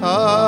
Ah.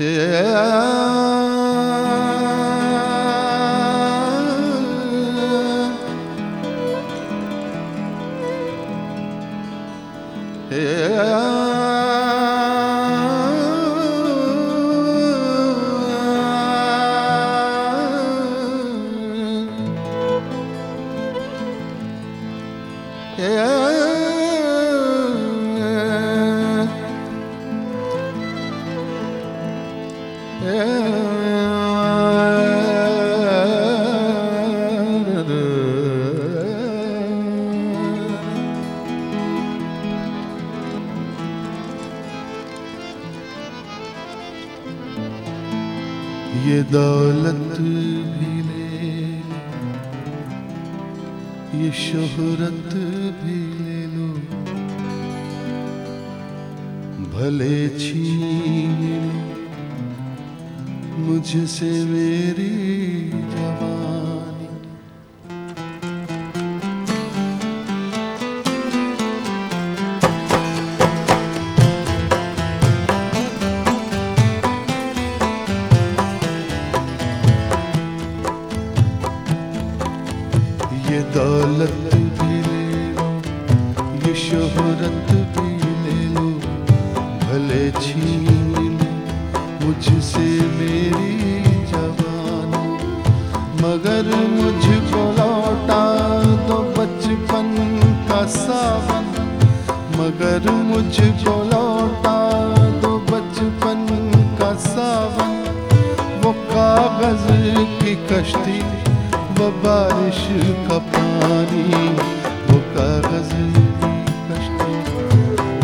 Yeah. ये दौलत भी ले ये शोहरत भी ले लो भले छीन मुझसे मेरी छीन मुझसे मेरी जवानी। मगर मुझको लौटा दो बचपन का सावन। मगर मुझको लौटा दो बचपन का सावन। वो कागज़ की कश्ती, वो बारिश का पानी। वो कागज़ की कश्ती,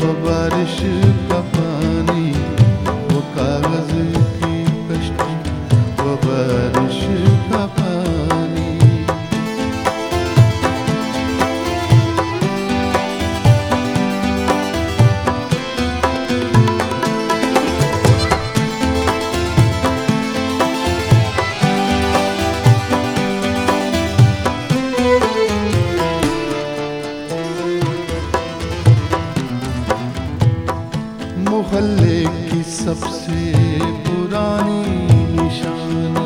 वो बारिश का पानी की सबसे पुरानी निशानी।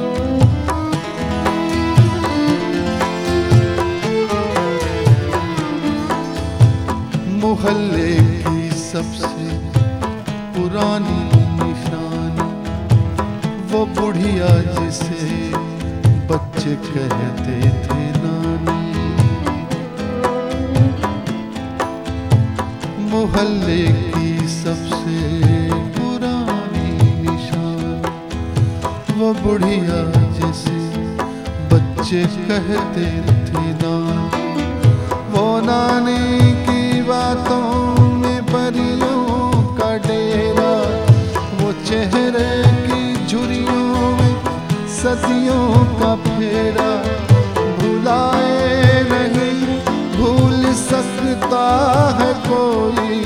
मोहल्ले की सबसे पुरानी निशानी। वो बुढ़िया जिसे बच्चे कहते थे नानी। मोहल्ले की सबसे बुढ़िया जिसे बच्चे कहते थे नानी वो नानी की बातों में परियों का डेरा, वो चेहरे की झुरियों में सदियों का फेरा। भुलाए नहीं, भूल सकता है कोई।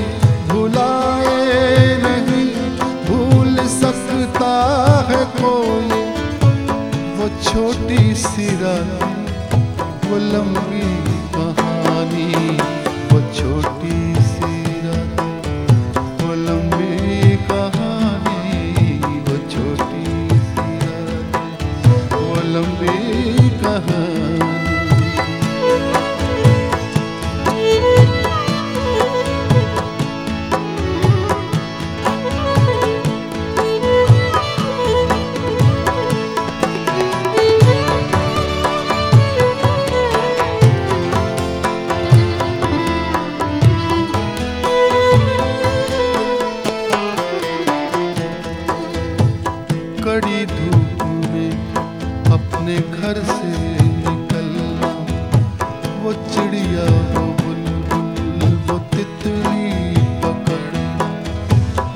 भुलाए नहीं, भूल सकता है कोई। छोटी सी वो लंबी कहानी वो छोटी अपने घर से निकलना। वो चिड़िया, वो बुलबुल, वो तितली पकड़ना।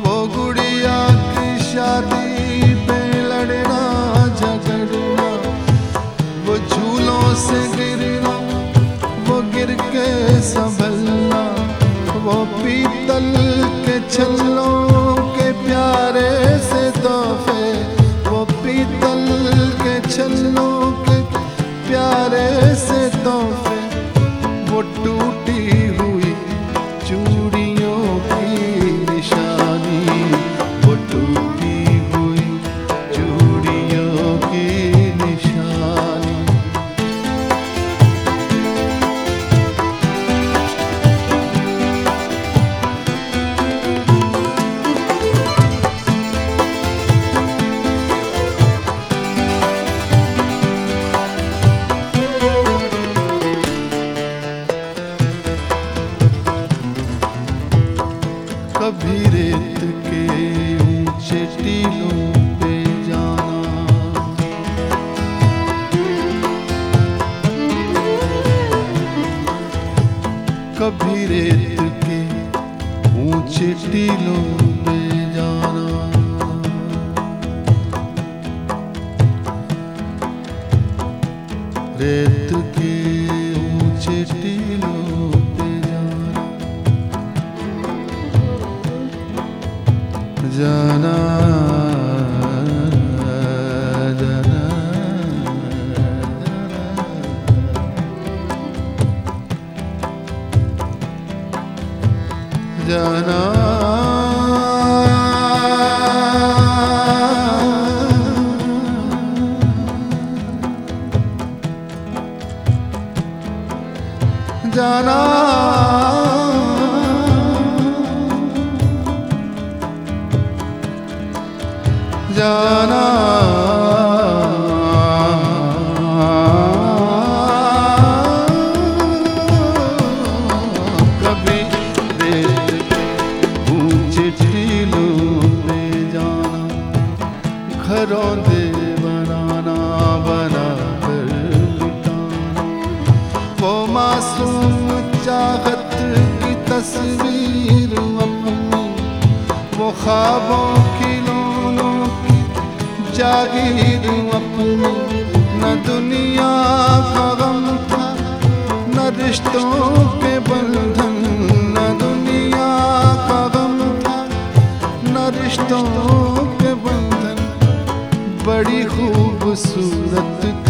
वो गुड़िया की शादी पे लड़ना, झगड़ना। वो झूलों से गिरना, वो गिर के संभलना। वो पीतल के चलना से कभी रेत के ऊँचे टीलों पे जाना। रेत के ऊँचे टीलों पे जाना। जाना जाना जाना जाना चाहत की तस्वीर अपनी, वो ख्वाबों की लोनों की जागीर अपनी। न दुनिया का गम था, न रिश्तों के बंधन, न दुनिया का गम था, न रिश्तों के बंधन। बड़ी खूबसूरत